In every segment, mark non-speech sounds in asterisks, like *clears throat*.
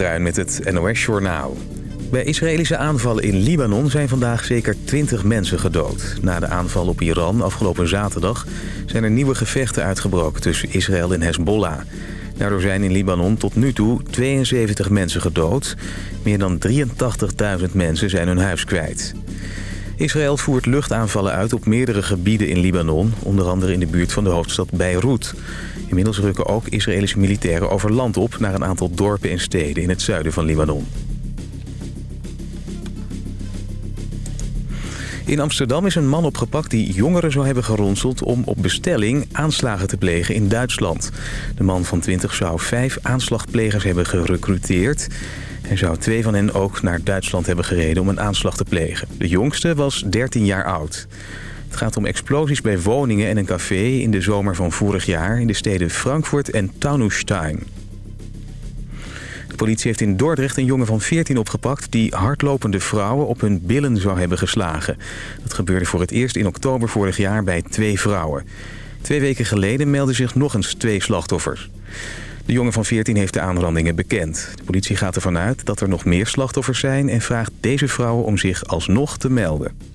Bruin met het NOS-journaal. Bij Israëlische aanvallen in Libanon zijn vandaag zeker 20 mensen gedood. Na de aanval op Iran afgelopen zaterdag zijn er nieuwe gevechten uitgebroken tussen Israël en Hezbollah. Daardoor zijn in Libanon tot nu toe 72 mensen gedood. Meer dan 83.000 mensen zijn hun huis kwijt. Israël voert luchtaanvallen uit op meerdere gebieden in Libanon... onder andere in de buurt van de hoofdstad Beirut. Inmiddels rukken ook Israëlische militairen over land op... naar een aantal dorpen en steden in het zuiden van Libanon. In Amsterdam is een man opgepakt die jongeren zou hebben geronseld... om op bestelling aanslagen te plegen in Duitsland. De man van 20 zou vijf aanslagplegers hebben gerecruiteerd... en zou twee van hen ook naar Duitsland hebben gereden om een aanslag te plegen. De jongste was 13 jaar oud. Het gaat om explosies bij woningen en een café in de zomer van vorig jaar... in de steden Frankfurt en Taunusstein. De politie heeft in Dordrecht een jongen van 14 opgepakt... die hardlopende vrouwen op hun billen zou hebben geslagen. Dat gebeurde voor het eerst in oktober vorig jaar bij twee vrouwen. Twee weken geleden meldden zich nog eens twee slachtoffers. De jongen van 14 heeft de aanrandingen bekend. De politie gaat ervan uit dat er nog meer slachtoffers zijn... en vraagt deze vrouwen om zich alsnog te melden.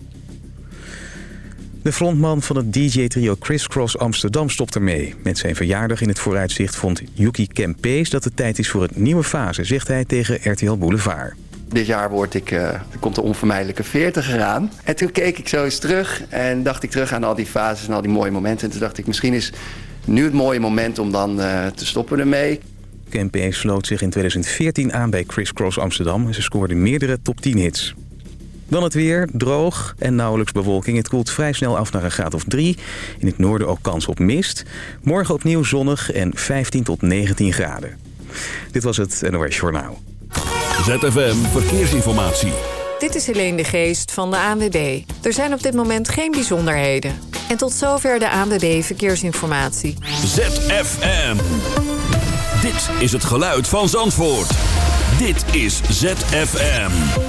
De frontman van het DJ-trio Crisscross Amsterdam stopt ermee. Met zijn verjaardag in het vooruitzicht vond Yuki Kempees dat het tijd is voor een nieuwe fase, zegt hij tegen RTL Boulevard. Dit jaar word ik, uh, er komt de onvermijdelijke 40 eraan. En toen keek ik zo eens terug en dacht ik terug aan al die fases en al die mooie momenten. En toen dacht ik, misschien is nu het mooie moment om dan uh, te stoppen ermee. Kempees sloot zich in 2014 aan bij Crisscross Amsterdam en ze scoorde meerdere top 10 hits. Dan het weer, droog en nauwelijks bewolking. Het koelt vrij snel af naar een graad of 3. In het noorden ook kans op mist. Morgen opnieuw zonnig en 15 tot 19 graden. Dit was het NOS Journaal. ZFM Verkeersinformatie. Dit is Helene de Geest van de ANWB. Er zijn op dit moment geen bijzonderheden. En tot zover de ANWB Verkeersinformatie. ZFM. Dit is het geluid van Zandvoort. Dit is ZFM.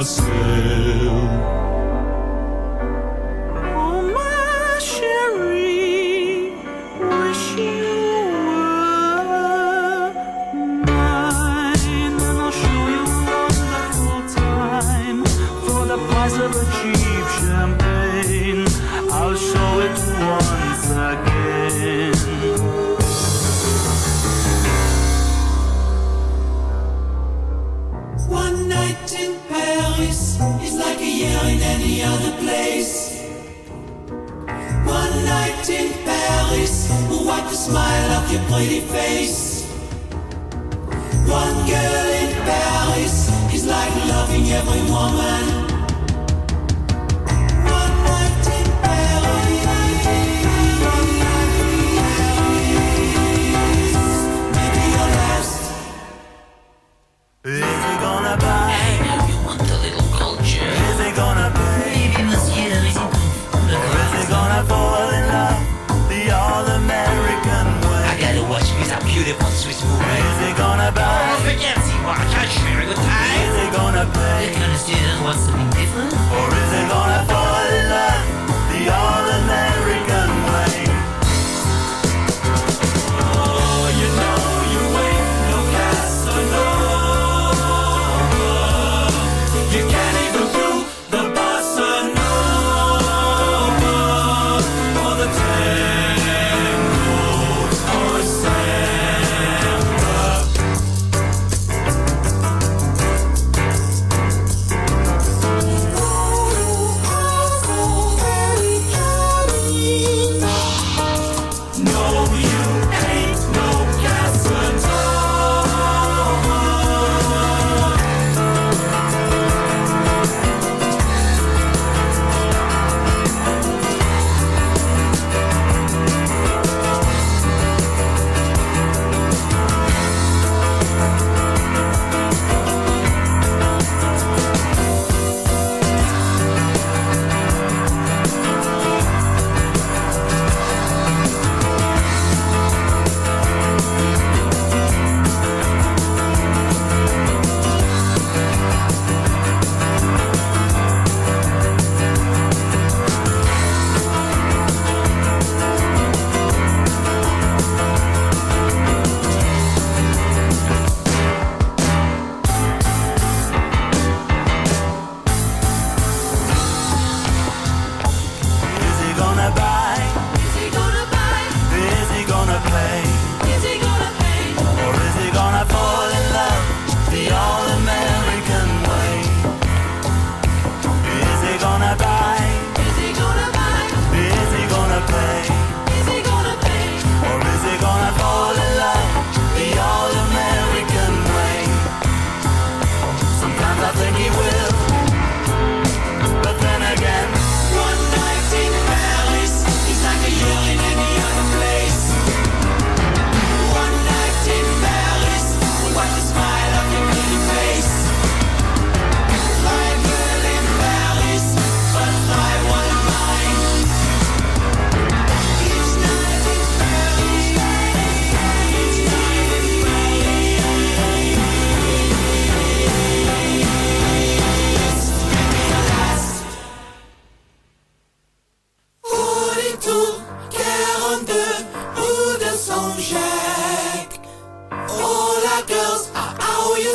Or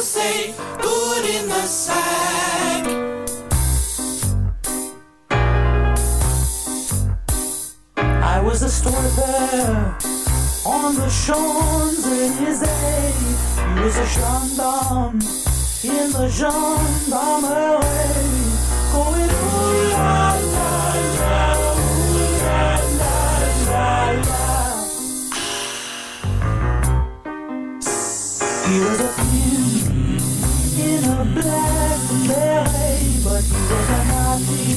say, good in the sack. I was a story bear on the Champs-Élysées. He was a gendarme in the gendarmerie. Going ooh la la la, ooh la la la la. He was a was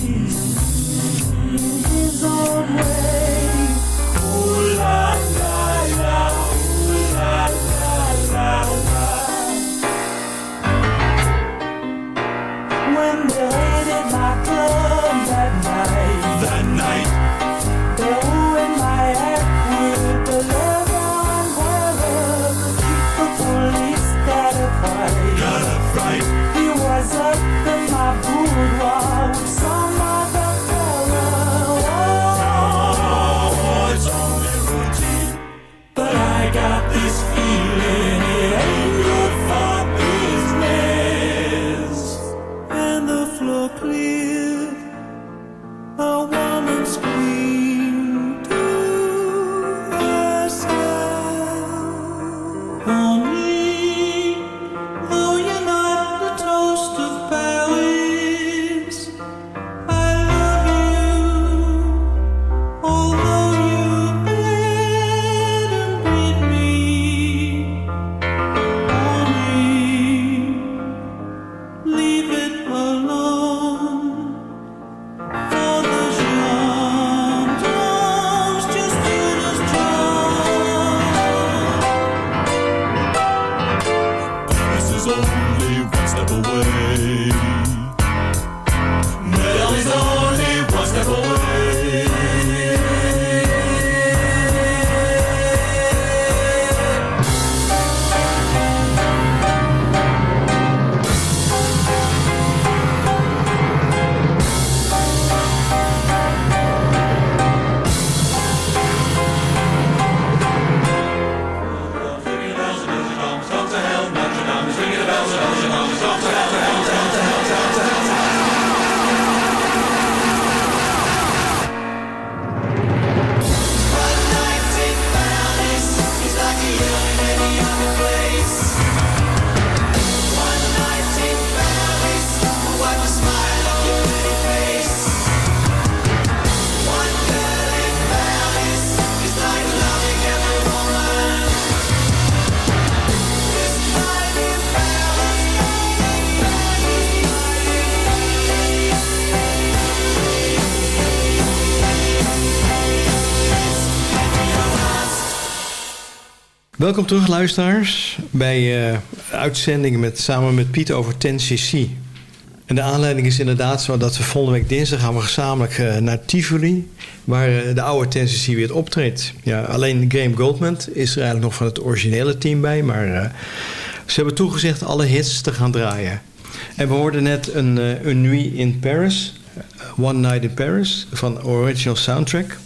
Welkom terug, luisteraars, bij eh, uitzendingen met, samen met Piet over 10cc. En de aanleiding is inderdaad zo dat we volgende week dinsdag gaan we gezamenlijk eh, naar Tivoli, waar eh, de oude 10cc weer optreedt. Ja, alleen Graham Goldman is er eigenlijk nog van het originele team bij, maar ze hebben toegezegd alle hits te gaan draaien. En we hoorden net een, een Nuit in Paris, One Night in Paris, van Original Soundtrack.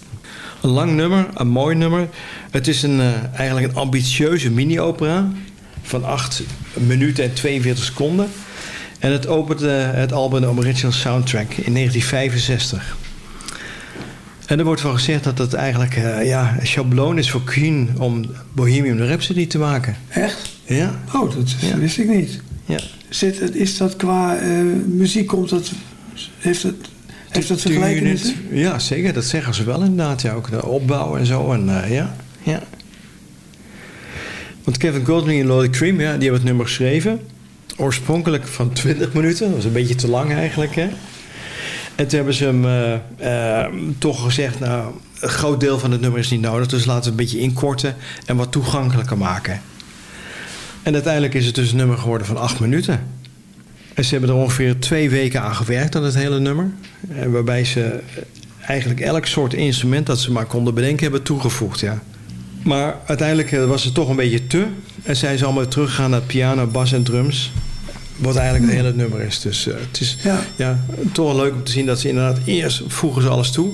Een lang nummer, een mooi nummer. Het is een, eh, eigenlijk een ambitieuze mini-opera van 8 minuten en 42 seconden. En het opent eh, het album Original Soundtrack in 1965. En er wordt van gezegd dat het eigenlijk eh, ja, een schabloon is voor Queen om Bohemian Rhapsody te maken. Echt? Ja, Oh, dat Ja. wist ik niet. ja. Zit, is dat qua muziek, komt dat, heeft het, heeft dat vergelijkenissen? Ja, zeker. Dat zeggen ze wel inderdaad. Ja, ook de opbouw en zo. En, eh, ja, ja. Want Kevin Golding en Lloyd Cream, ja, die hebben het nummer geschreven. Oorspronkelijk van 20 minuten. Dat was een beetje te lang eigenlijk. Hè? En toen hebben ze hem eh, eh, toch gezegd... nou, een groot deel van het nummer is niet nodig... dus laten we het een beetje inkorten en wat toegankelijker maken. En uiteindelijk is het dus een nummer geworden van 8 minuten. En ze hebben er ongeveer twee weken aan gewerkt aan het hele nummer. Eh, Waarbij ze eigenlijk elk soort instrument dat ze maar konden bedenken hebben toegevoegd. Ja. Maar uiteindelijk eh, was het toch een beetje te. En zijn ze allemaal teruggegaan naar piano, bas en drums. Wat eigenlijk het hele nummer is. Dus eh, het is Ja. ja, toch wel leuk om te zien dat ze inderdaad eerst voegen ze alles toe.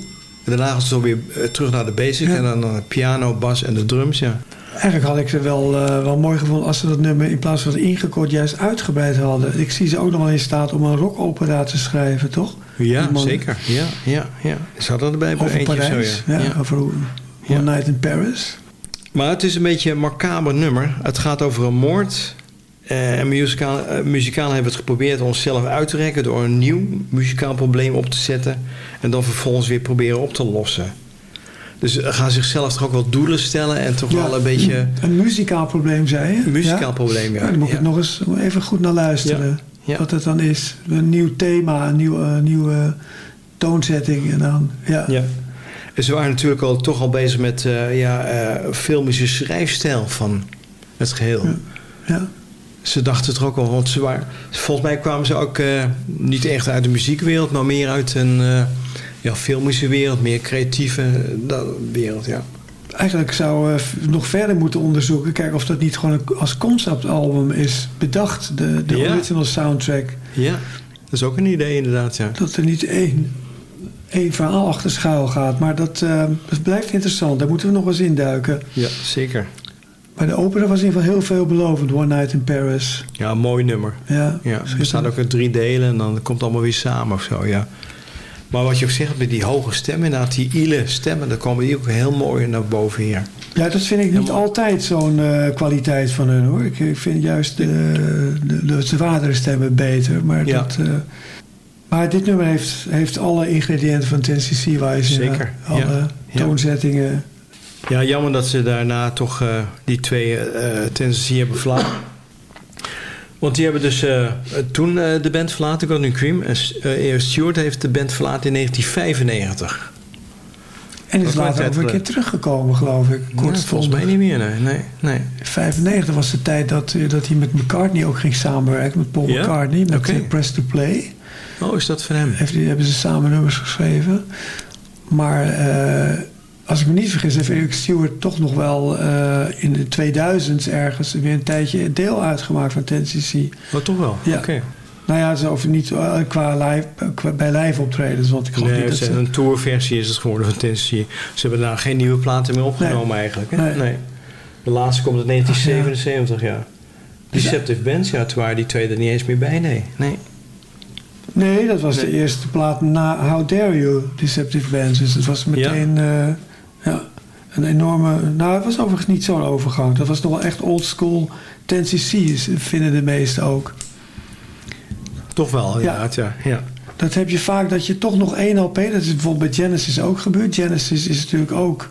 En daarna gaan ze zo weer eh, terug naar de basic. Ja. En dan eh, piano, bas en de drums. Ja. Eigenlijk had ik ze wel, eh, wel mooi gevonden als ze dat nummer in plaats van ingekort juist uitgebreid hadden. Ik zie ze ook nog wel in staat om een rockopera te schrijven, toch? Ja, zeker. Ja, ja, ja. Ze hadden erbij bij Over eentje of zo, ja. ja. Ja. Over One Ja. Night in Paris. Maar het is een beetje een macaber nummer. Het gaat over een moord. Eh, en muzikaal, eh, muzikaal hebben we het geprobeerd onszelf uit te rekken... door een nieuw muzikaal probleem op te zetten... en dan vervolgens weer proberen op te lossen. Dus gaan zichzelf toch ook wel doelen stellen... en toch wel een beetje Een muzikaal probleem, zei je? een muzikaal Ja? probleem. Ja. Ja, dan moet ik Ja. het nog eens even goed naar luisteren. Wat het dan is. Een nieuw thema, een nieuw, eh, nieuwe toonzetting. En dan, ja. Ja. En ze waren natuurlijk al, toch al bezig met eh ja, eh, filmische schrijfstijl van het geheel. Ja. Ze dachten er ook al, want ze waren, volgens mij kwamen ze ook niet echt uit de muziekwereld, maar meer uit een ja, filmische wereld, meer creatieve eh, wereld. Ja. Eigenlijk zou we nog verder moeten onderzoeken. Kijken of dat niet gewoon als conceptalbum is bedacht. De, de Ja. original soundtrack. ja, dat is ook een idee inderdaad. Ja. Dat er niet één, één verhaal achter schuil gaat. Maar dat, eh, dat blijft interessant. Daar moeten we nog eens induiken. ja, zeker. Maar de opera was in ieder geval heel veelbelovend. One Night in Paris. Ja, een mooi nummer. Ja, Ja, het bestaat ook uit drie delen en dan komt het allemaal weer samen of zo, ja. Maar wat je ook zegt met die hoge stemmen, inderdaad, die ile stemmen, dan komen die ook heel mooi naar boven hier. Ja, dat vind ik niet Helemaal. altijd zo'n eh, kwaliteit van hun hoor. Ik, ik vind juist de, de, de zwaardere stemmen beter. Maar, Ja. dat, eh, maar dit nummer heeft, heeft alle ingrediënten van Tennessee Wise. Zeker, Alle ja. Toonzettingen. Ja, jammer dat ze daarna toch eh, die twee Tennessee hebben verlaten. Want die hebben dus eh, toen eh, de band verlaten, Gordon Cream. En eh, Stewart heeft de band verlaten in 1995. En is later ook weer een keer teruggekomen, geloof ik. Ja, Kort volgens mij niet meer, nee. nee, nee. 95 was de tijd dat, eh, dat hij met McCartney ook ging samenwerken. Met Paul Ja? McCartney. Met eh, Press to Play. Oh, is dat van hem? Heeft, die- hebben ze samen nummers geschreven. Maar eh, als ik me niet vergis, heeft Eric Stewart toch nog wel eh, in de 2000s ergens weer een tijdje deel uitgemaakt van Tennessee. Oh, toch wel? Ja. Oké. Nou ja, zo of niet eh, qua live, qua, bij live optredens. Want ik geloof Nee, niet het dat is ze... een tourversie is het geworden van Tennessee. Ze hebben daar geen nieuwe platen meer opgenomen eigenlijk. Hè? Nee. De laatste komt uit 1977, ja. Deceptive Bands, ja, toen waren die twee er niet eens meer bij, nee. nee. Nee, dat was de eerste plaat na How Dare You, Deceptive Bands. Dus het was meteen eh, ja, een enorme... Nou, het was overigens niet zo'n overgang. Dat was nog wel echt old school Tennessee, vinden de meesten ook. Toch wel, inderdaad, ja. ja. Dat heb je vaak dat je toch nog één LP, dat is bijvoorbeeld bij Genesis ook gebeurd. Genesis is natuurlijk ook,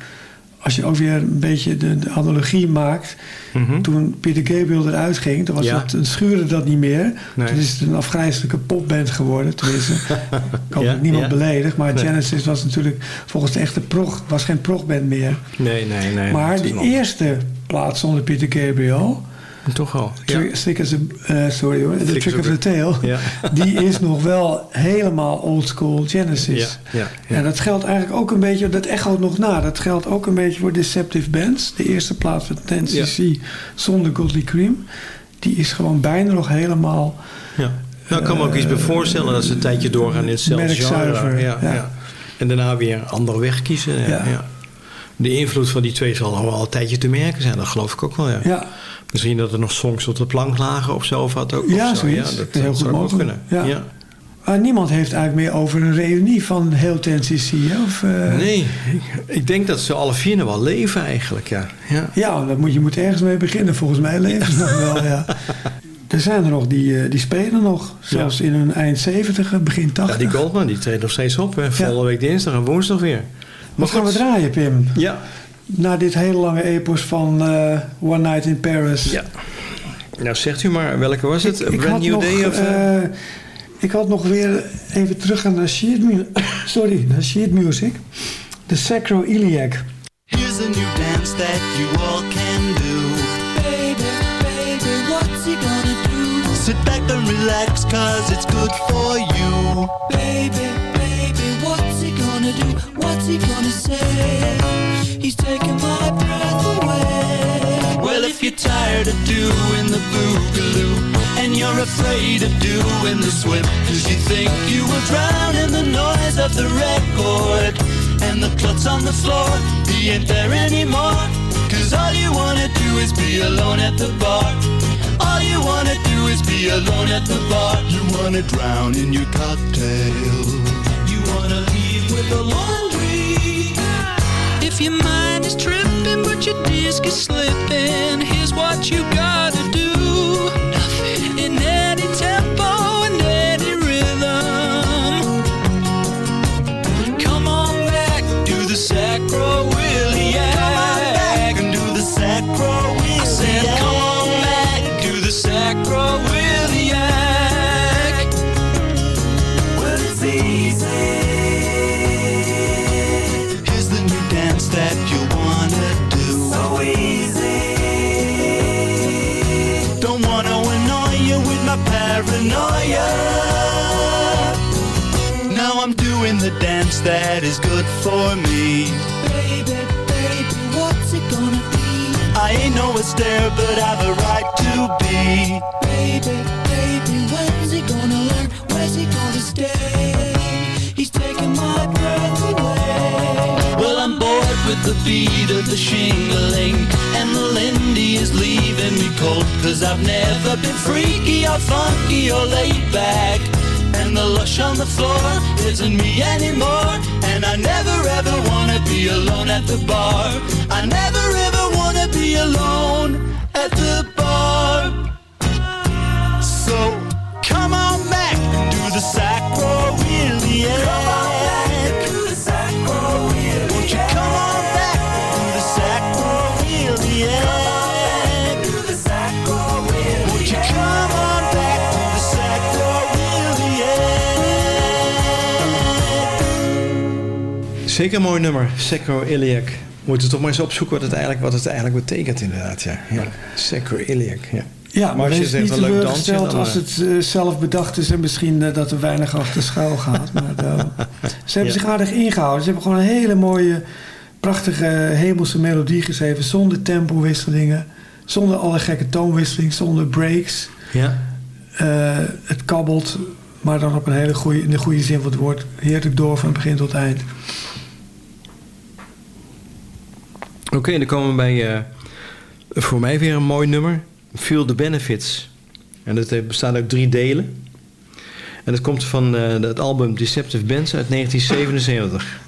als je ook weer een beetje de, de analogie maakt. Mhm. Toen Peter Gabriel eruit ging, toen was Ja. het, schuurde dat niet meer. Nee. Toen is het een afgrijzelijke popband geworden. Tenminste, *laughs* ik hoop Ja, niemand ja. beledigd. Maar Nee. Genesis was natuurlijk volgens de echte prog, was geen progband meer. Nee, nee, nee. maar de eerste plaat zonder Peter Gabriel, Toch wel, ja. As a- eh, sorry hoor, The Trick of the Tail, *laughs* Ja. die is nog wel helemaal old school Genesis. Ja. En dat geldt eigenlijk ook een beetje, dat echoot nog na. Dat geldt ook een beetje voor Deceptive Bands. De eerste plaat van Tennessee zonder Godly Cream. Die is gewoon bijna nog helemaal ja. Nou, ik kan me ook iets bij voorstellen dat ze een tijdje doorgaan in hetzelfde genre. Ja, ja. ja. En daarna weer een andere weg kiezen. Ja. De invloed van die twee zal nog wel een tijdje te merken zijn. Dat geloof ik ook wel, ja. Ja, Misschien dat er nog songs op de plank lagen of zo. Of wat ook. Ja, zo. zoiets. dat, Heel dat goed zou ook kunnen. Ja. Ja. maar niemand heeft eigenlijk meer over een reunie van heel hè? Of, eh, Nee, ik, ik denk dat ze alle vier nog wel leven eigenlijk, ja. ja. Ja, dat moet, je moet ergens mee beginnen. Volgens mij leven ze nog wel, ja. *laughs* Er zijn er nog die, eh, die spelen nog. Zelfs in hun eind 70, begin 80. Ja, die Goldman die treedt nog steeds op. Hè. Volgende week dinsdag en woensdag weer. Wat gaan we draaien, Pim? Ja. Na dit hele lange epos van eh, One Night in Paris. ja. Nou, zegt u maar, welke was het? Ik, ik Brand New nog, Day? Of, eh? eh, ik had nog weer even terug gaan naar sheet, mu- *coughs* sorry, naar sheet music. De Sacroiliac. Here's a new dance that you all can do. Baby, baby, what's he gonna do? Sit back and relax, cause it's good for you. Baby, What's he gonna say? He's taking my breath away. Well, if you're tired of doing the boogaloo, and you're afraid of doing the swim, cause you think you will drown in the noise of the record. And the clock's on the floor, he ain't there anymore. Cause all you wanna do is be alone at the bar. All you wanna do is be alone at the bar. You wanna drown in your cocktail. You wanna leave with the laundry. If your mind is tripping but your disc is slipping, here's what you gotta do. That is good for me. Baby, baby, what's it gonna be? I ain't no Astaire, but I've a right to be. Baby, baby, when's he gonna learn? Where's he gonna stay? He's taking my breath away. Well, I'm bored with the beat of the shingling, and the Lindy is leaving me cold. Cause I've never been freaky or funky or laid back. And the lush on the floor isn't me anymore. And I never ever wanna be alone at the bar. I never ever wanna be alone at the bar. So come on back and do the sacroiliac. Come Zeker een mooi nummer, Sacroiliac. Moeten we toch maar eens opzoeken wat het eigenlijk, wat het eigenlijk betekent inderdaad. Ja. Ja. Sacroiliac, ja. Ja, maar, als je zegt een leuk dansje, dan, als eh, het eh, zelf bedacht is en misschien eh, dat er weinig achter schuil *laughs* gaat. Maar, ze hebben Ja. zich aardig ingehouden. Ze hebben gewoon een hele mooie, prachtige hemelse melodie geschreven. Zonder tempowisselingen, zonder alle gekke toonwisselingen, zonder breaks. Ja. Het kabbelt, maar dan op een hele goede, in de goede zin van het woord. Heerlijk door van begin tot eind. Oké, dan komen we bij eh, voor mij weer een mooi nummer. Feel the Benefits. En dat eh, bestaat uit drie delen. En dat komt van eh, het album Deceptive Bands uit 1977.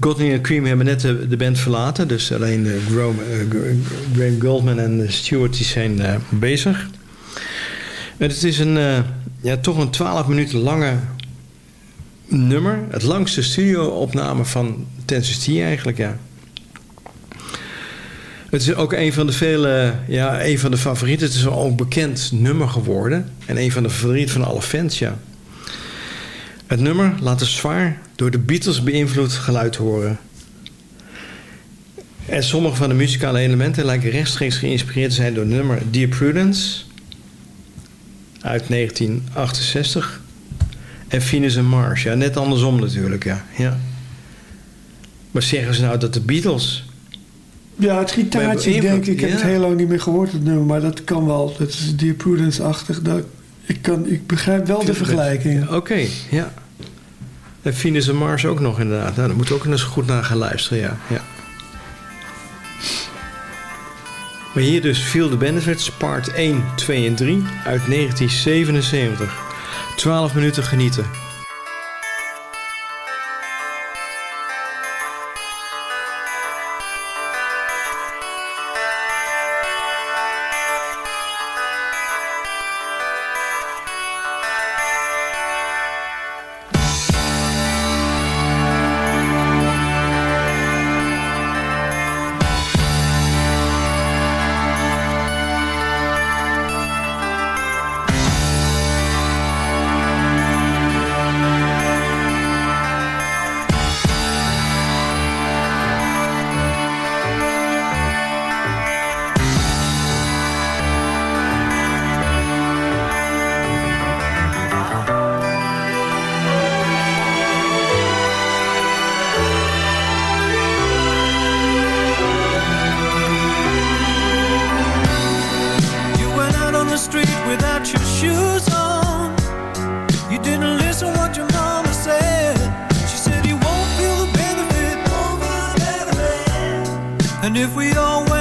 Godney en Cream hebben net de, band verlaten. Dus alleen eh, Graham, Gra- Graham Goldman en Stewart zijn bezig. En het is een, ja, toch een 12 minuten lange nummer. Het langste studio-opname van Tennessee eigenlijk, ja. Het is ook een van de vele, ja, een van de favorieten. Het is ook een bekend nummer geworden. En een van de favorieten van alle fans, ja. Het nummer laat een zwaar door de Beatles beïnvloed geluid horen. En sommige van de muzikale elementen lijken rechtstreeks geïnspireerd te zijn door nummer Dear Prudence uit 1968 en Venus en Mars. Ja, net andersom natuurlijk, ja. ja. Maar zeggen ze nou dat de Beatles Ja, het gitaartje, ik denk, ik heb Ja. het heel lang niet meer gehoord, het nummer. Maar dat kan wel. Dat is Dear Prudence-achtig. Dat- Ik, kan, ik begrijp wel de vergelijking. Oké, ja. En Venus en Mars ook nog inderdaad. Nou, daar moeten we ook eens goed naar gaan luisteren, ja. ja. Maar hier dus Feel the Benefits, part 1, 2 en 3 uit 1977. 12 minuten genieten. And if we all went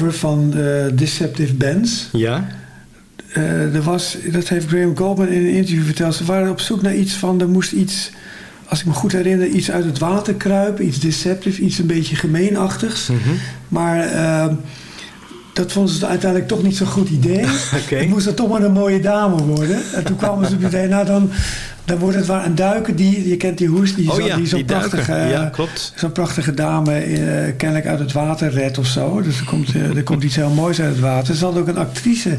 cover van de Deceptive Bands. Ja? Eh, er was, dat heeft Graham Goldman in een interview verteld. Ze waren op zoek naar iets van, er moest iets, als ik me goed herinner, iets uit het water kruipen. Iets deceptive, iets een beetje gemeenachtigs. Mhm. Maar eh, dat vonden ze uiteindelijk toch niet zo'n goed idee. *laughs* Oké. Het moest dan toch maar een mooie dame worden. En toen kwamen ze meteen, nou dan, dan wordt het waar een duiker die, je kent die hoes, die, Oh zo, ja, die zo'n prachtige, Ja, klopt. zo'n prachtige dame eh, kennelijk uit het water redt of zo. Dus er komt, eh, er komt iets heel moois uit het water. Ze hadden ook een actrice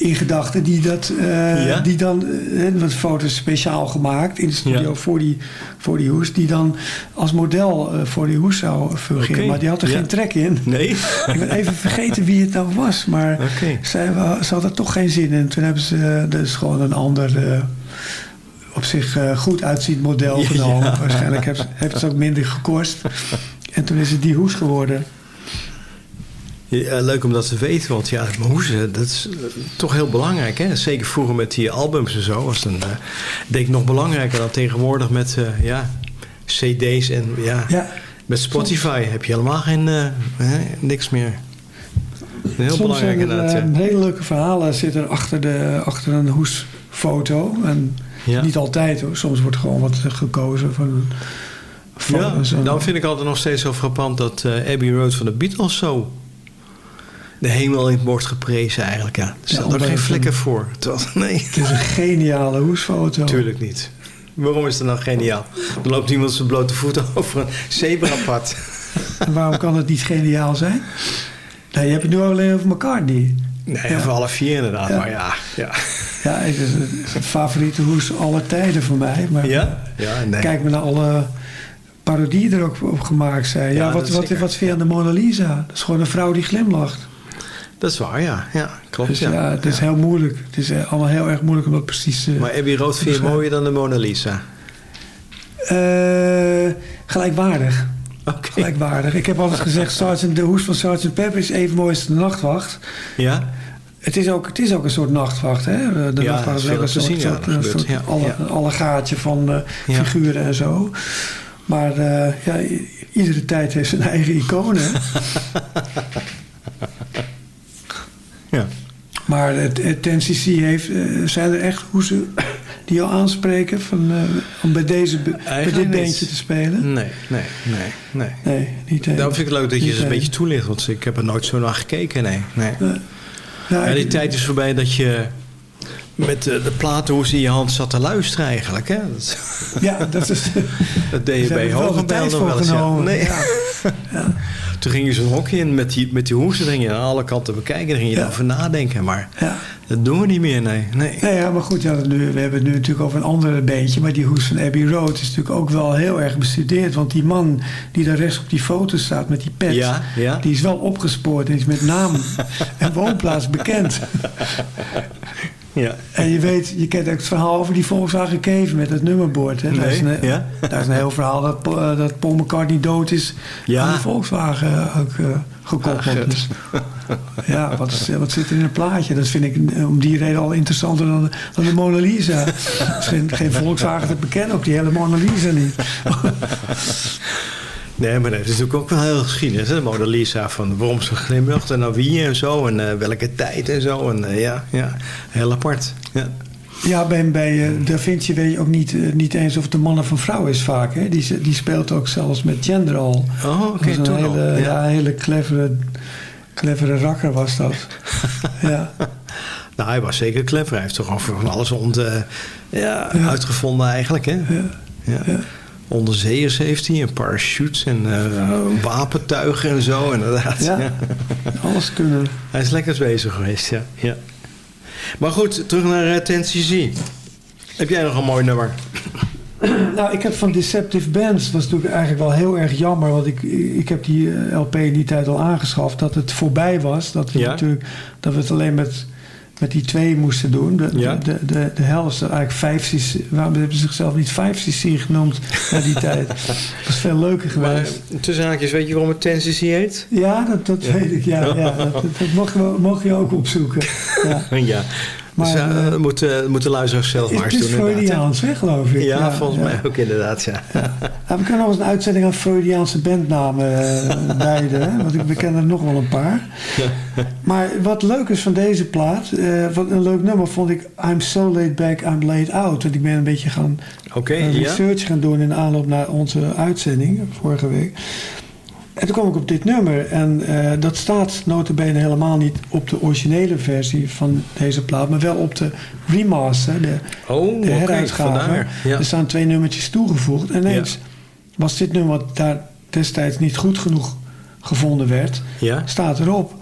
in gedachten die dat eh, Ja? die dan eh, wat foto's speciaal gemaakt in de studio Ja. voor, die, voor die hoes die dan als model eh, voor die hoes zou fungeren maar die had er ja. geen trek in Nee? ik ben even vergeten wie het nou was maar Oké. zij ze had er toch geen zin in toen hebben ze dus gewoon een ander op zich goed uitziend model genomen waarschijnlijk heeft, heeft het ook minder gekost en toen is het die hoes geworden Ja, leuk om dat te weten, want ja, hoezen, dat is eh, toch heel belangrijk. Hè? Zeker vroeger met die albums en zo was een, eh, denk ik nog belangrijker dan tegenwoordig met eh, ja, cd's en ja, ja met Spotify heb je helemaal geen, hè, niks meer. Heel Soms belangrijk zijn er inderdaad. ja. hele leuke verhalen zitten er achter, de, achter een hoes foto. En Ja. niet altijd hoor. Soms wordt gewoon wat gekozen van. Ja, dan vind ik altijd nog steeds zo frappant dat eh, Abbey Road van de Beatles zo de hemel in wordt geprezen eigenlijk. Ja. Er staat geen het vlekken een- voor. Terwijl- *laughs* nee, Het is een geniale hoesfoto. natuurlijk niet. Waarom is dat nou geniaal? Dan loopt iemand zijn blote voeten *laughs* over een zebrapad. *laughs* En waarom kan het niet geniaal zijn? Nee, je hebt het nu alleen over McCartney. Nee, Ja. voor alle vier inderdaad. Ja. Maar ja, ja. Ja, het is het het favoriete hoes aller tijden voor mij. Maar Ja? Ja, nee. kijk maar naar alle parodieën er ook op gemaakt zijn. Ja, Ja, wat, wat, wat vind je aan de Mona Lisa? Dat is gewoon een vrouw die glimlacht. Dat is waar, ja. ja klopt, Dus ja, ja. het is heel moeilijk. Het is eh, allemaal heel erg moeilijk om dat precies... eh, Maar Abbey Road vind je mooier dan de Mona Lisa? eh, gelijkwaardig. Oké. Gelijkwaardig. Ik heb altijd gezegd, Sergeant, de hoes van Sergeant Pepper is even mooi als de nachtwacht. Ja? Het is ook, het is ook een soort nachtwacht, hè? De Ja, nachtwacht is ook een soort, zien, soort, ja, alle, ja. alle gaatje van figuren en zo. Maar ja, iedere tijd heeft zijn eigen icoon, hè? *laughs* Ja. Maar het, het NCC heeft, eh, zijn er echt hoezen die jou aanspreken van, eh, om bij, deze, bij dit bandje te spelen? Nee, nee, nee, nee. Nee, niet. Daarom vind ik het leuk dat je ze een beetje toelicht. Want ik heb er nooit zo naar gekeken, nee. nee. Ja, Ja, die ik- tijd is voorbij dat je met de, de platenhoes in je hand zat te luisteren eigenlijk. Hè? Dat, Ja, dat is... *laughs* dat deed je bij Hogenbijl nog wel eens. Ja. Nee. Ja. *laughs* Toen ging je zo'n hokje in met die, met die hoesen. Dan ging je aan alle kanten bekijken. Ging je Ja. erover nadenken. Maar Ja. dat doen we niet meer, nee. nee. Nee, ja, maar goed, ja, nu, we hebben het nu natuurlijk over een ander beentje. Maar die hoes van Abbey Road is natuurlijk ook wel heel erg bestudeerd. Want die man die daar rechts op die foto staat met die pet... Ja. die is wel opgespoord en is met naam *laughs* en woonplaats bekend. *laughs* Ja. En je weet, je kent ook het verhaal over die Volkswagen Cave met het nummerbord. Hè? Daar, is een, ja. daar is een heel verhaal dat, Paul- eh, dat Paul McCartney dood is Ja. aan de Volkswagen ook eh, gekoppeld. Ah, dus, *laughs* ja, wat, wat zit er in een plaatje? Dat vind ik eh, om die reden al interessanter dan, dan de Mona Lisa. *laughs* Is geen, geen Volkswagen te bekennen, ook die hele Mona Lisa niet. *laughs* Nee, maar dat is natuurlijk ook wel heel geschiedenis. Hè? De Mona Lisa van waarom ze glimlacht en naar wie en zo. En eh, welke tijd en zo. En eh, ja, ja, heel apart. Ja. Ja, bij, bij eh, Da Vinci weet je ook niet, niet eens of het een man of een vrouw is vaak. Hè? Die, die speelt ook zelfs met gender al. Oh, oké, een toen al. hele, Ja. ja. een hele clevere, clevere rakker was dat. *laughs* ja. Nou, hij was zeker clever. Hij heeft toch over van alles ont, eh, ja, uitgevonden eigenlijk. Hè? Ja. Onderzeeërs heeft hij en parachutes en eh, wapentuigen en zo. Inderdaad. Ja. Ja. Alles kunnen. Hij is lekker bezig geweest, ja. ja. Maar goed, terug naar uh, 10cc. Heb jij nog een mooi nummer? *clears throat* Nou, ik heb van Deceptive Bands, dat was natuurlijk eigenlijk wel heel erg jammer, want ik, ik heb die eh, LP in die tijd al aangeschaft, dat het voorbij was. Dat we, Ja. natuurlijk, dat we het alleen met, met die twee moesten doen. De, Ja. de, de, de, helft, eigenlijk 5 cc. Waarom hebben ze zichzelf niet 5 cc genoemd na die *laughs* tijd? Dat was veel leuker Maar geweest. tussen haakjes, weet je waarom het 10cc heet? Ja, dat, dat weet ik. Ja, ja, dat, dat, dat mocht, mocht je ook opzoeken. *laughs* Ja. Maar, dus, uh, eh, moeten, moeten luisteraars zelf maar Het eens is doen. inderdaad, hè? Freudiaans, hè, geloof ik. Ja, volgens ja. mij ook inderdaad, ja. Ja, we kunnen nog eens een uitzending aan Freudiaanse bandnamen eh, *laughs* wijden. Hè? Want ik- we kennen er nog wel een paar. Maar wat leuk is van deze plaat... eh, wat een leuk nummer vond ik... I'm so laid back, I'm laid out. Want ik ben een beetje gaan eh, research gaan doen... in aanloop naar onze uitzending vorige week. En toen kwam ik op dit nummer. En eh, dat staat notabene helemaal niet op de originele versie van deze plaat... maar wel op de remaster, de, Oh, de heruitgave. Ja. Er staan twee nummertjes toegevoegd. En ineens was dit nummer wat daar destijds niet goed genoeg gevonden werd, Ja? staat erop.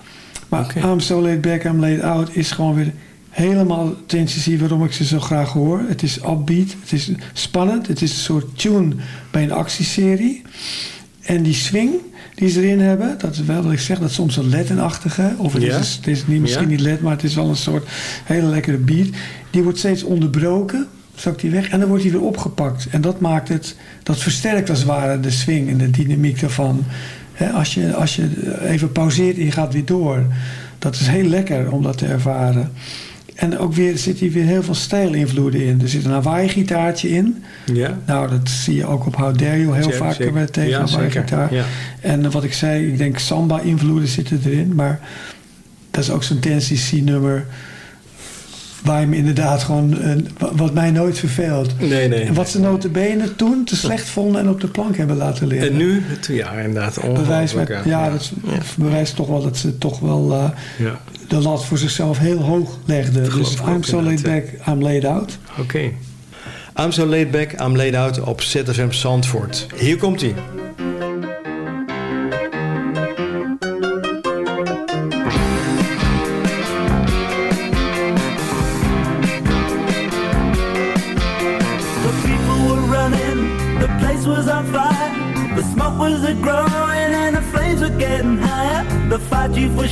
Maar Oké. I'm So Laid Back, I'm Laid Out is gewoon weer helemaal de intentie waarom ik ze zo graag hoor. Het is upbeat, het is spannend, het is een soort tune bij een actieserie. En die swing die ze erin hebben, dat is wel wat ik zeg, dat is soms een Latin-achtige. Of het, Ja. is, het is niet, misschien Ja. niet Latin, maar het is wel een soort hele lekkere beat. Die wordt steeds onderbroken, zakt die weg en dan wordt die weer opgepakt. En dat maakt het, dat versterkt als het ware de swing en de dynamiek daarvan. Als, je, als je even pauzeert en je gaat weer door. Dat is heel lekker om dat te ervaren. En ook weer zit hier weer heel veel stijlinvloeden in. Er zit een Hawaii-gitaartje in. Ja? Nou, dat zie je ook op How Dare You heel Zeker, vaak zeker. met tegen Ja. Hawaii-gitaar. Ja. En wat ik zei, ik denk samba-invloeden zitten erin. Maar dat is ook zo'n 10cc-nummer... waar je me inderdaad gewoon, eh, wa- wat mij nooit verveelt. Nee, nee. En wat ze notabene toen te slecht vonden en op de plank hebben laten liggen. En nu? Ja, inderdaad. Bewijs met, ja. ja, dat bewijst toch wel dat ze toch wel eh, Ja. de lat voor zichzelf heel hoog legden. Dus I'm so laid back, I'm laid out. Oké. I'm so laid back, I'm laid out op ZFM Zandvoort. Hier komt hij.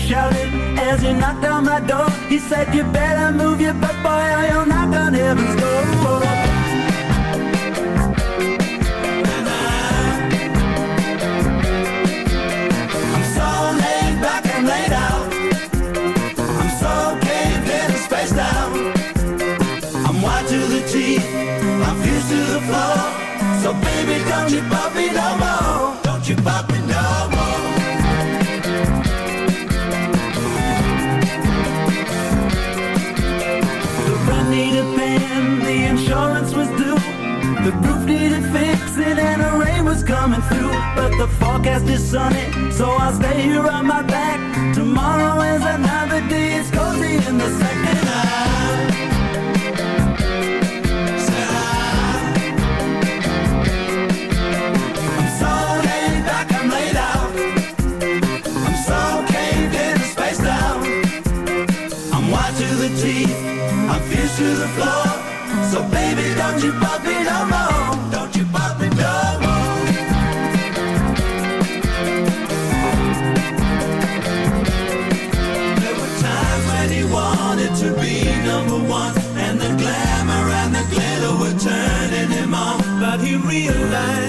Shouting as he knocked on my door. He said, You better move your butt, boy, or you'll knock on heaven's door. I'm so laid back and laid out. I'm so caved in and spaced out. I'm white to the teeth, I'm fused to the floor. So baby, don't you bop the forecast is sunny, so I'll stay here on my back. Tomorrow is another day, it's cozy in the second eye. I'm so laid back, I'm laid out. I'm so caved in and spaced out. I'm white to the teeth, I'm fused to the floor. So baby, don't you bug realize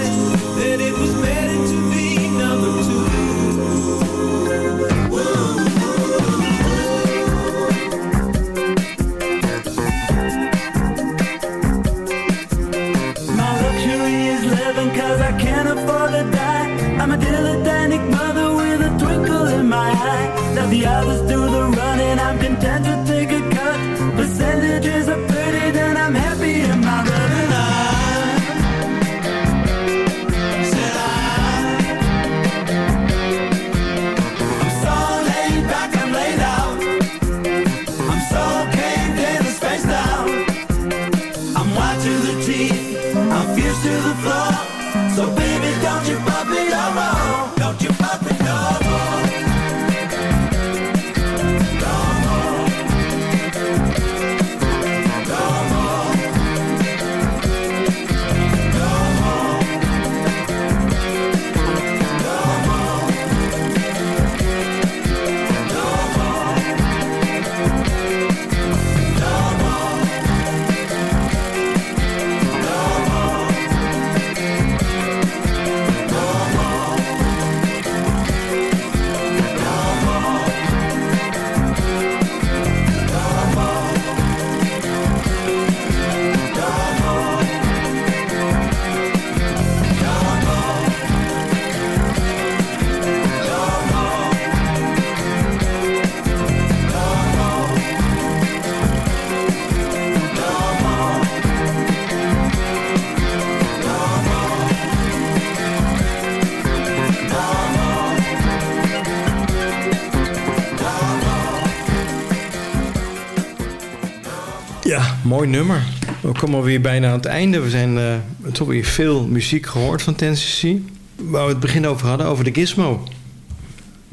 mooi nummer. We komen alweer bijna aan het einde. We zijn eh, toch weer veel muziek gehoord van Tennessee. Waar we het begin over hadden, over de Gizmo.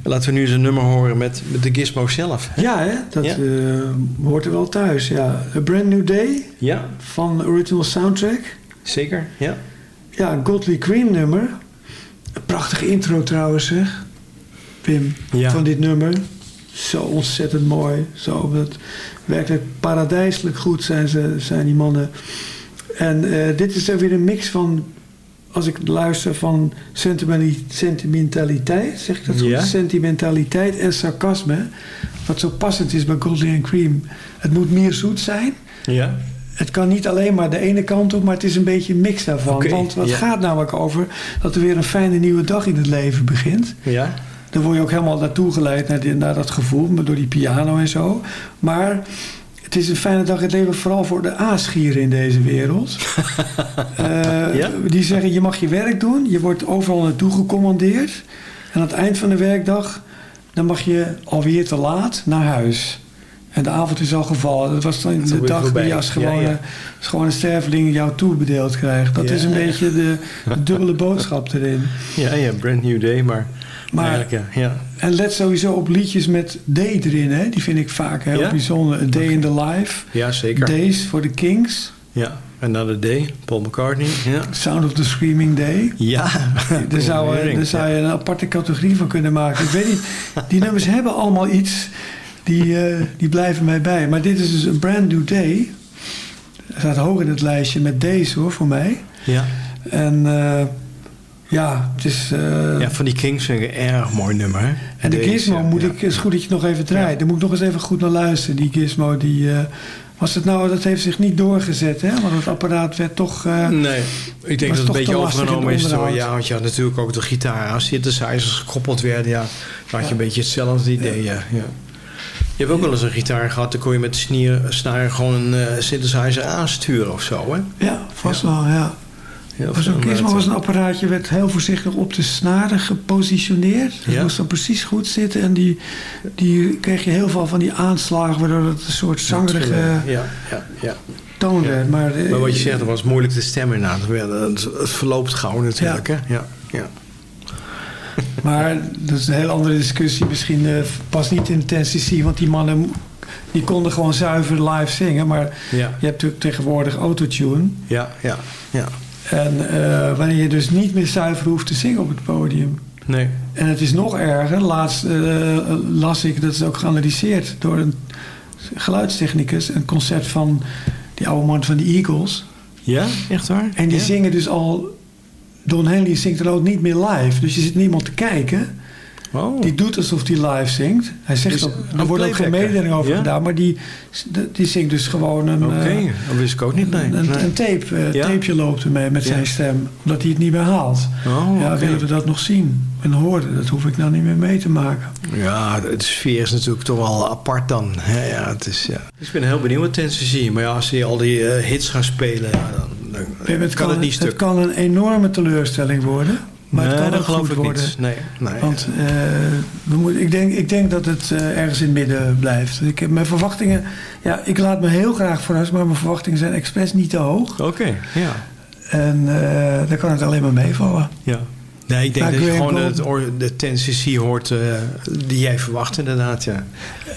Laten we nu eens een nummer horen met, met de Gizmo zelf. hè? Ja, hè? dat Ja. eh, hoort er wel thuis. Ja. A Brand New Day Ja, van de original soundtrack. zeker. Ja. Ja, een Godly Cream nummer. Een prachtige intro trouwens, zeg. Pim, Ja. van dit nummer. Zo ontzettend mooi. Zo, dat, werkelijk paradijselijk goed zijn, ze, zijn die mannen. En eh, dit is er weer een mix van, als ik luister, van sentimentali- sentimentaliteit. Zeg ik dat goed? Ja. Sentimentaliteit en sarcasme. Wat zo passend is bij and Cream. Het moet meer zoet zijn. Ja. Het kan niet alleen maar de ene kant op, maar het is een beetje een mix daarvan. Want het ja. gaat namelijk over dat er weer een fijne nieuwe dag in het leven begint. Ja. Daar word je ook helemaal naartoe geleid, naar, die- naar dat gevoel, door die piano en zo. Maar het is een fijne dag in het leven vooral voor de aasgieren in deze wereld. *laughs* Eh, Ja? Die zeggen, je mag je werk doen. Je wordt overal naartoe gecommandeerd. En aan het eind van de werkdag... dan mag je alweer te laat naar huis. En de avond is al gevallen. Dat was dan de dag voorbij. die je als gewone, Ja, ja. als gewone sterveling jou toebedeeld krijgt. Dat is een beetje de, de *laughs* dubbele boodschap erin. Ja, ja, brand new day, maar... Maar- ja. En let sowieso op liedjes met D erin. Hè? Die vind ik vaak heel Ja? bijzonder. A Day in the Life. Ja, zeker. Days voor de Kings. Ja, Another Day, Paul McCartney. Ja, Sound of the Screaming Day. ja. *laughs* Daar zou, eh, daar zou je een aparte categorie van kunnen maken. Ik weet niet, die nummers hebben allemaal iets. Die, eh, die blijven mij bij. Maar dit is dus een brand new day. Hij staat hoog in het lijstje met deze hoor, voor mij. ja. En eh, ja, het is... eh, ja, van die Kings vind ik een erg mooi nummer. en de Deze, gizmo moet ja. ik, is goed dat je nog even draait. Daar moet ik nog eens even goed naar luisteren. Die gizmo, die... eh, was het nou, dat heeft zich niet doorgezet, hè? Want het apparaat werd toch... eh, Nee, ik denk dat het een beetje overgenomen is door... Ja, want je had natuurlijk ook de gitaar aan synthesizers gekoppeld werden. Ja, dan had je een beetje hetzelfde idee, ja. ja. Je hebt ook wel eens een gitaar gehad, dan kon je met de snier, snaar gewoon een synthesizer aansturen of zo, hè? ja, vast wel, ja. Zo'n inderdaad. was een apparaatje, werd heel voorzichtig op de snaren gepositioneerd. Het Ja. moest dan precies goed zitten. En die, die kreeg je heel veel van die aanslagen, waardoor het een soort zangerige Ja, ja, ja. toon werd. Maar, eh, Maar wat je zegt, dat was moeilijk te stemmen inderdaad. Het, het verloopt gauw natuurlijk, hè? Ja, ja. *laughs* maar dat is een heel andere discussie. Misschien eh, pas niet in Tennessee, want die mannen die konden gewoon zuiver live zingen. Maar je hebt natuurlijk tegenwoordig autotune. ja, ja. ja. En eh, wanneer je dus niet meer zuiver hoeft te zingen op het podium. Nee. En het is nog erger. Laatst eh, las ik, dat is ook geanalyseerd door een geluidstechnicus, een concert van die oude man van de Eagles. Ja, echt waar? En die ja? zingen dus al. Don Henley zingt er ook niet meer live. Dus je zit niemand te kijken. Oh. Die doet alsof hij live zingt. Hij zegt Dus ook, een er wordt ook geen mededeling over Ja? gedaan. Maar die, die zingt dus gewoon een, Oké, eh, dat wist ik ook niet, nee. een, nee. een tape. eh, Ja? tapeje loopt ermee met Ja. zijn stem. Omdat hij het niet meer haalt. Oh, ja, willen we dat nog zien en horen? Dat hoef ik nou niet meer mee te maken. Ja, de sfeer is natuurlijk toch wel apart dan. hè, Ja, het is, ja. Dus ik ben heel benieuwd wat Tennessee. Maar ja, als die al die eh, hits gaan spelen, ja, dan, dan Pim, het, kan, het niet het stuk. kan een enorme teleurstelling worden. Maar nee, het kan ook geloof goed ik worden. niet. Nee, nee. Want eh, we moeten, ik, denk, ik denk dat het eh, ergens in het midden blijft. Ik heb mijn verwachtingen... Ja, ik laat me heel graag verrassen, maar mijn verwachtingen zijn expres niet te hoog. Oké, ja. En eh dan kan het alleen maar meevallen. ja. Nee, ik denk Maar dat je gewoon Gold- het or- de hoort eh, die jij verwacht inderdaad, ja.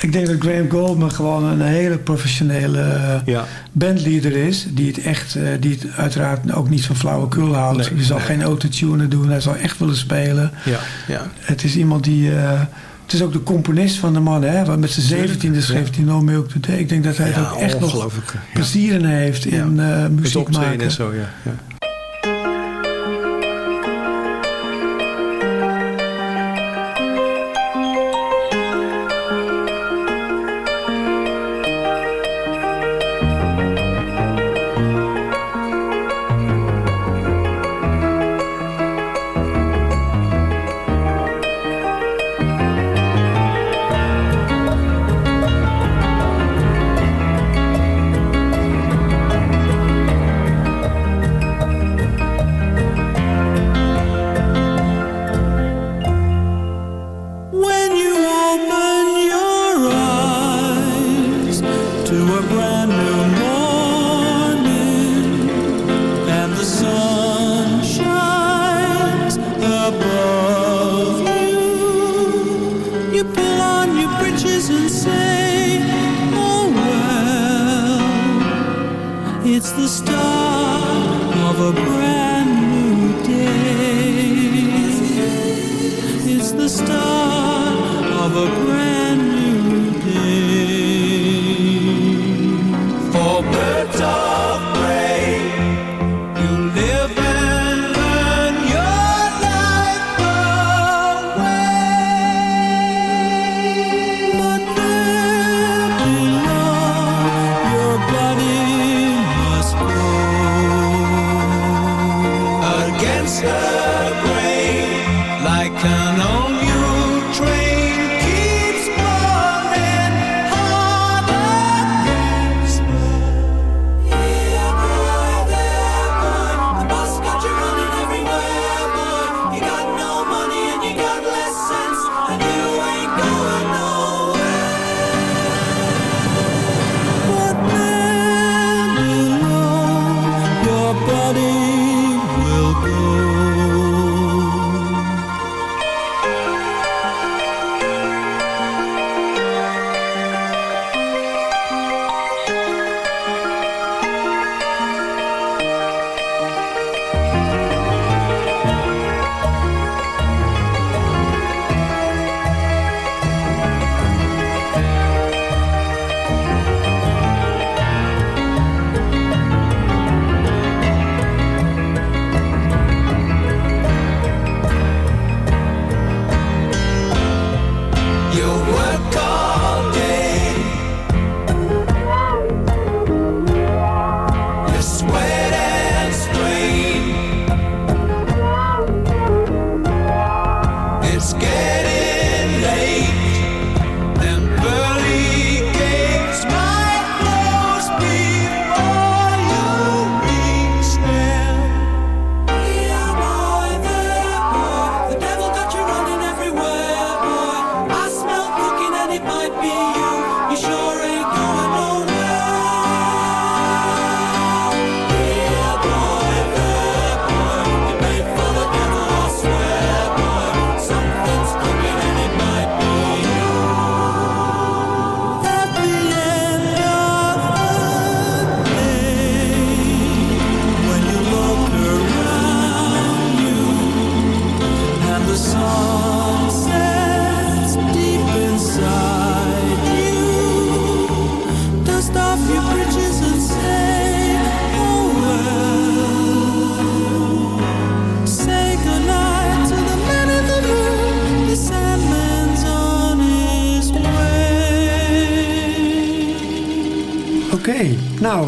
Ik denk dat Graham Goldman gewoon een hele professionele eh, Ja, bandleader is. Die het echt, eh, die het uiteraard ook niet van flauwekul houdt. Nee, die zal nee. geen autotune doen. Hij zal echt willen spelen. ja, ja. Het is iemand die... het is ook de componist van de man, hè? Want met zijn zeventiende schreef hij No Milk Today. Ik denk dat hij ja, er ook echt nog plezier in heeft in muziek maken. en zo, ja.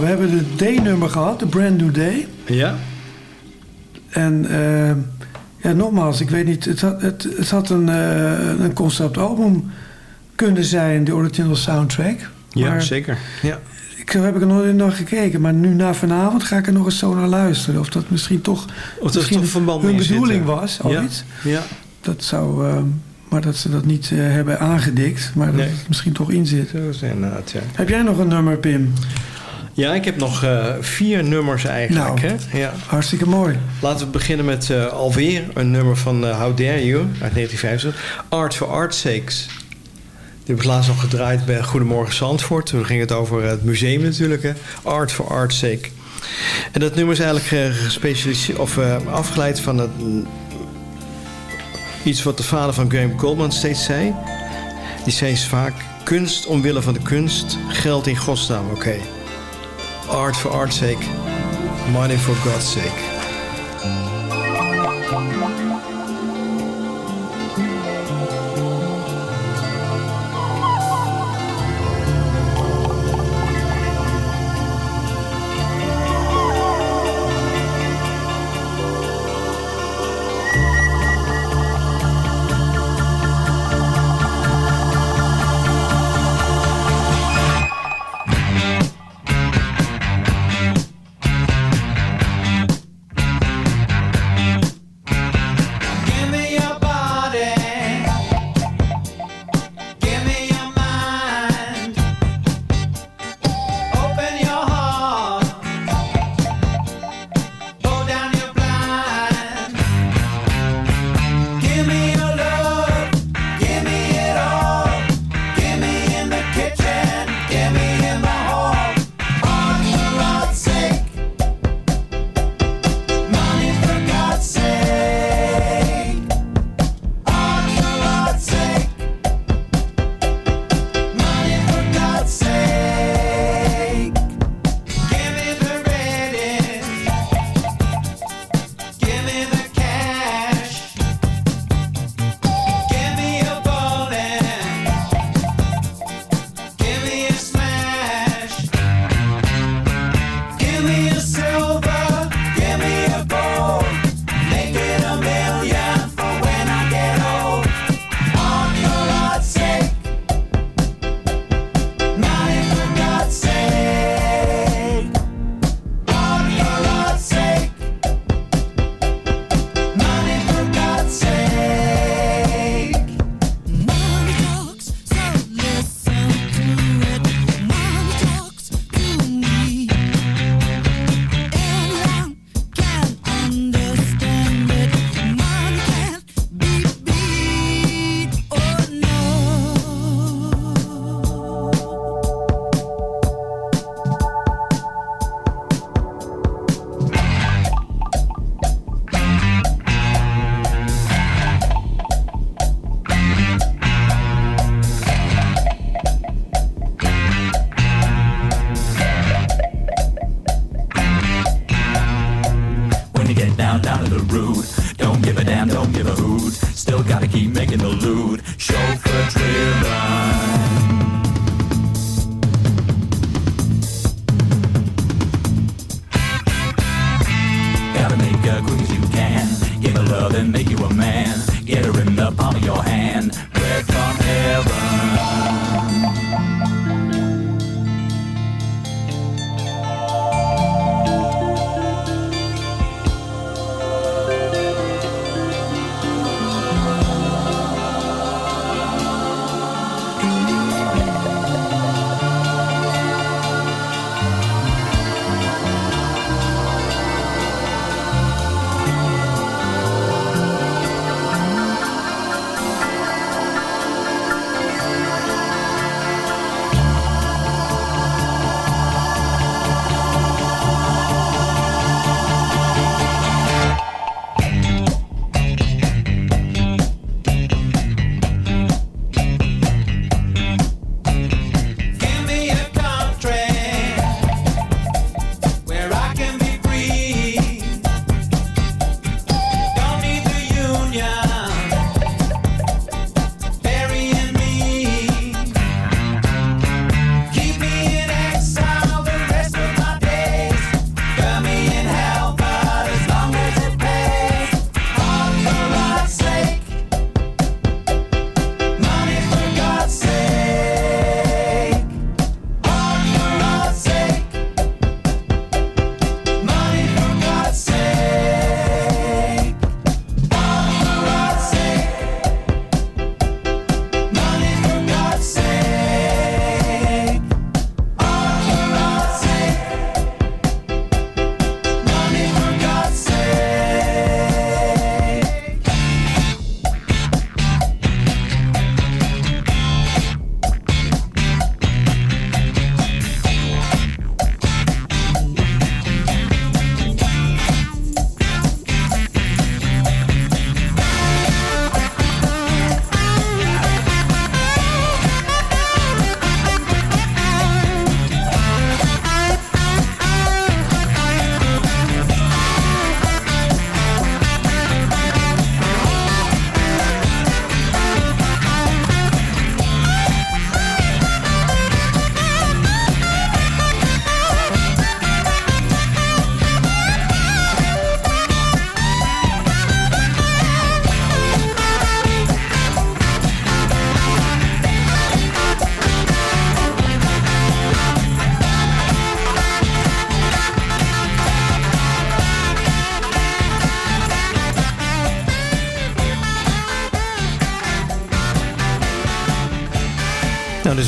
We hebben de D-nummer gehad, de Brand New Day. Ja. En eh, ja, nogmaals, ik weet niet, het had, het, het had een, eh, een conceptalbum kunnen zijn, de original soundtrack. Ja, Maar zeker. Ja. Ik heb er nog naar gekeken, maar nu na vanavond ga ik er nog eens zo naar luisteren. Of dat misschien toch, Of misschien toch verband hun bedoeling was, al Ja. iets. Ja. Dat zou, eh, maar dat ze dat niet eh, hebben aangedikt, maar dat Nee. het misschien toch in zit. Zo is het inderdaad, ja. Heb jij nog een nummer, Pim? Ja, ik heb nog eh, vier nummers eigenlijk. Nou. Hè? Ja. Hartstikke mooi. Laten we beginnen met eh, alweer een nummer van eh, How Dare You uit 1950. Art for Art's Sakes. Die heb ik laatst nog gedraaid bij Goedemorgen Zandvoort. Toen ging het over het museum natuurlijk. Hè? Art for Art's Sake. En dat nummer is eigenlijk gespecialiseerd of afgeleid van het, mm, iets wat de vader van Graham Coleman steeds zei. Die zei vaak: kunst omwille van de kunst, geld in godsnaam. Oké. Art for art's sake, money for God's sake.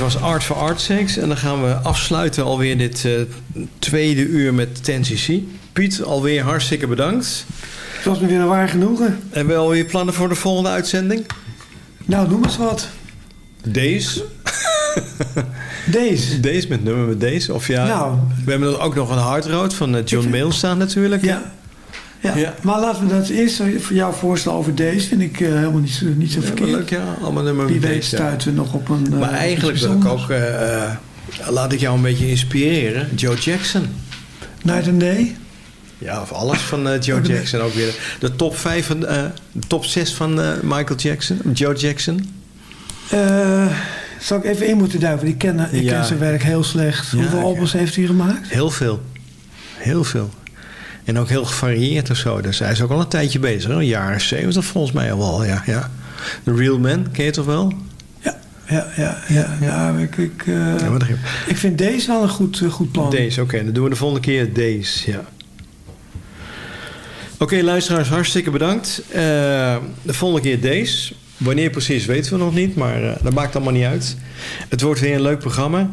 Was Art for Art's Sakes. En dan gaan we afsluiten alweer dit eh, tweede uur met 10cc. Piet, alweer hartstikke bedankt. Het was me weer een waar genoegen. Hebben we alweer plannen voor de volgende uitzending? Nou, noem eens wat. Deze. *laughs* Deze. Deze met nummer met deze. Of ja, Nou. we hebben ook nog een hard road van eh, John Mayle staan natuurlijk. Ja. Ja. maar laten we dat eerst voor jou voorstellen over deze. Vind ik eh, helemaal niet zo, niet zo Ja, verkeerd. wel leuk, ja. Allemaal nummer Wie weet ja. stuiten we nog op een... eh, Maar eigenlijk wil ik ook... eh, laat ik jou een beetje inspireren. Joe Jackson. Night and Day. Ja, of alles van Joe *laughs* Jackson. Ook weer de top 5 van... de top 6 van Michael Jackson. Joe Jackson. Eh, zou ik even in moeten duiken? Ik ken, ik Ja. ken zijn werk heel slecht. Ja, Hoeveel albums heeft hij gemaakt? Heel veel. Heel veel. En ook heel gevarieerd of zo. Dus hij is ook al een tijdje bezig. Een jaar 70 volgens mij al wel. Ja, ja. The Real Man, ken je toch wel? Ja, ja, ja. ja, ja ik, ik, eh, Ja, maar ik vind deze wel een goed, eh, goed plan. Deze, oké. dan doen we de volgende keer deze, ja. Oké, luisteraars, hartstikke bedankt. Eh, de volgende keer deze. Wanneer precies weten we nog niet, maar eh, dat maakt allemaal niet uit. Het wordt weer een leuk programma.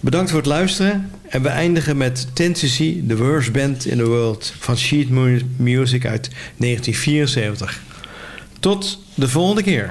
Bedankt voor het luisteren. En we eindigen met Tennessee, The Worst Band in the World... van Sheet Mu- Music uit 1974. Tot de volgende keer.